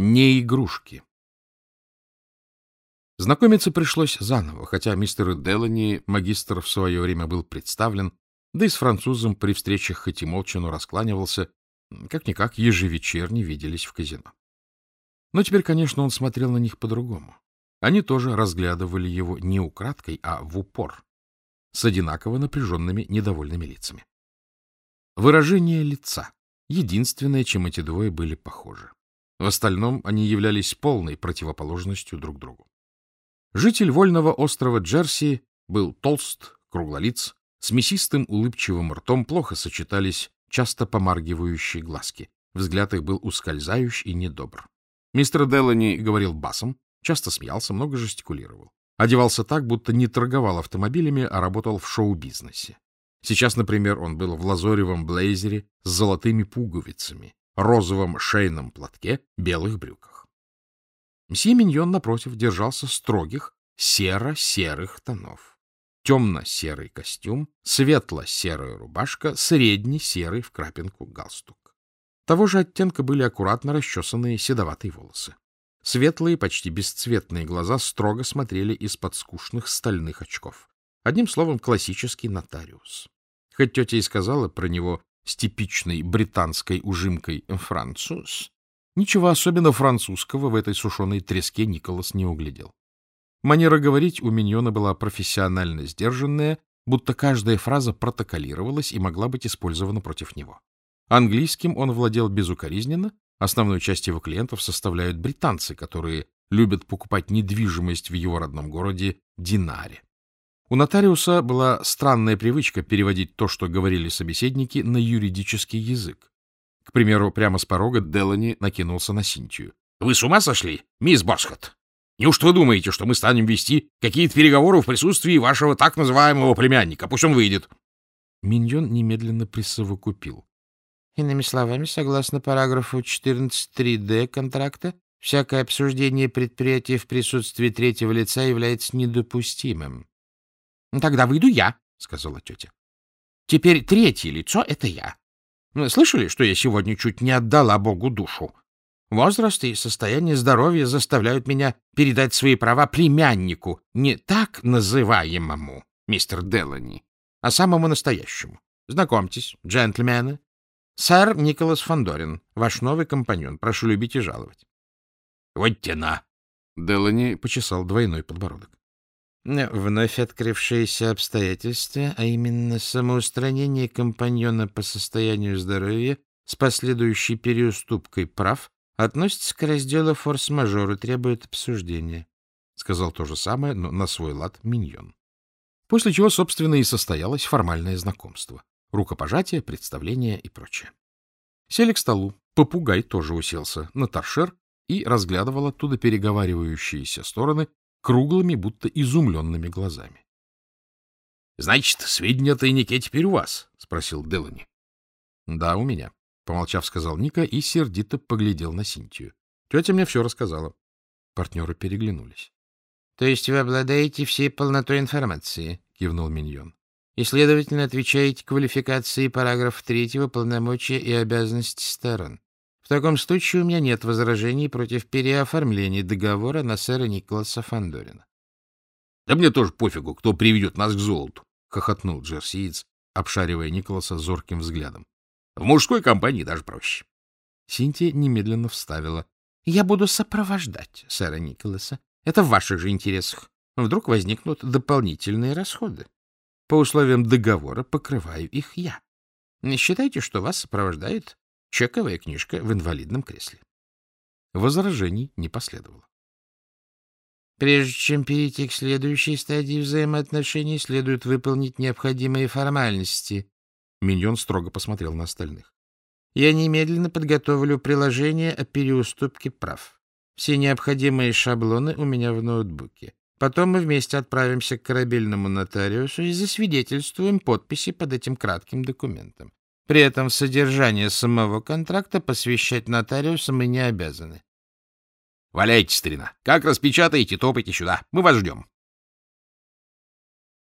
Не игрушки. Знакомиться пришлось заново, хотя мистер Делани, магистр, в свое время был представлен, да и с французом при встречах хоть и молча, но раскланивался, как-никак ежевечерне виделись в казино. Но теперь, конечно, он смотрел на них по-другому. Они тоже разглядывали его не украдкой, а в упор, с одинаково напряженными недовольными лицами. Выражение лица — единственное, чем эти двое были похожи. В остальном они являлись полной противоположностью друг другу. Житель вольного острова Джерси был толст, круглолиц, с мясистым улыбчивым ртом плохо сочетались часто помаргивающие глазки. Взгляд их был ускользающий и недобр. Мистер Делани говорил басом, часто смеялся, много жестикулировал. Одевался так, будто не торговал автомобилями, а работал в шоу-бизнесе. Сейчас, например, он был в лазоревом блейзере с золотыми пуговицами, розовом шейном платке, белых брюках. Мсье Миньон, напротив, держался строгих, серо-серых тонов. Темно-серый костюм, светло-серая рубашка, средне-серый в крапинку галстук. Того же оттенка были аккуратно расчесанные седоватые волосы. Светлые, почти бесцветные глаза строго смотрели из-под скучных стальных очков. Одним словом, классический нотариус. Хоть тетя и сказала про него с типичной британской ужимкой «француз», ничего особенно французского в этой сушеной треске Николас не углядел. Манера говорить у Миньона была профессионально сдержанная, будто каждая фраза протоколировалась и могла быть использована против него. Английским он владел безукоризненно, основную часть его клиентов составляют британцы, которые любят покупать недвижимость в его родном городе Динаре. У нотариуса была странная привычка переводить то, что говорили собеседники, на юридический язык. К примеру, прямо с порога Делани накинулся на Синтию. — Вы с ума сошли, мисс Босхот? Неужто вы думаете, что мы станем вести какие-то переговоры в присутствии вашего так называемого племянника? Пусть он выйдет. Миньон немедленно присовокупил. Иными словами, согласно параграфу 14.3d контракта, всякое обсуждение предприятия в присутствии третьего лица является недопустимым. — Тогда выйду я, — сказала тетя. — Теперь третье лицо — это я. Слышали, что я сегодня чуть не отдала Богу душу? Возраст и состояние здоровья заставляют меня передать свои права племяннику, не так называемому, мистер Делани, а самому настоящему. Знакомьтесь, джентльмены. Сэр Николас Фандорин, ваш новый компаньон. Прошу любить и жаловать. — Вот тена! — Делани почесал двойной подбородок. Вновь открывшиеся обстоятельства, а именно самоустранение компаньона по состоянию здоровья с последующей переуступкой прав, относится к разделу форс-мажор и требует обсуждения. Сказал то же самое, но на свой лад миньон. После чего, собственно, и состоялось формальное знакомство. Рукопожатие, представление и прочее. Сели к столу. Попугай тоже уселся на торшер и разглядывал оттуда переговаривающиеся стороны, круглыми, будто изумленными глазами. — Значит, сведения о тайнике теперь у вас? — спросил Делани. — Да, у меня, — помолчав, сказал Ника и сердито поглядел на Синтию. Тетя мне все рассказала. Партнеры переглянулись. — То есть вы обладаете всей полнотой информации? — кивнул Миньон. — И, следовательно, отвечаете квалификации параграфа третьего полномочия и обязанности сторон. В таком случае у меня нет возражений против переоформления договора на сэра Николаса Фандорина. — Да мне тоже пофигу, кто приведет нас к золоту, — хохотнул джерсиец, обшаривая Николаса зорким взглядом. — В мужской компании даже проще. Синтия немедленно вставила. — Я буду сопровождать сэра Николаса. Это в ваших же интересах. Вдруг возникнут дополнительные расходы. По условиям договора покрываю их я. Считайте, что вас сопровождает Чековая книжка в инвалидном кресле. Возражений не последовало. Прежде чем перейти к следующей стадии взаимоотношений, следует выполнить необходимые формальности. Миньон строго посмотрел на остальных. Я немедленно подготовлю приложение о переуступке прав. Все необходимые шаблоны у меня в ноутбуке. Потом мы вместе отправимся к корабельному нотариусу и засвидетельствуем подписи под этим кратким документом. При этом содержание самого контракта посвящать нотариусам мы не обязаны. — Валяйте, старина. Как распечатаете, топайте сюда. Мы вас ждем.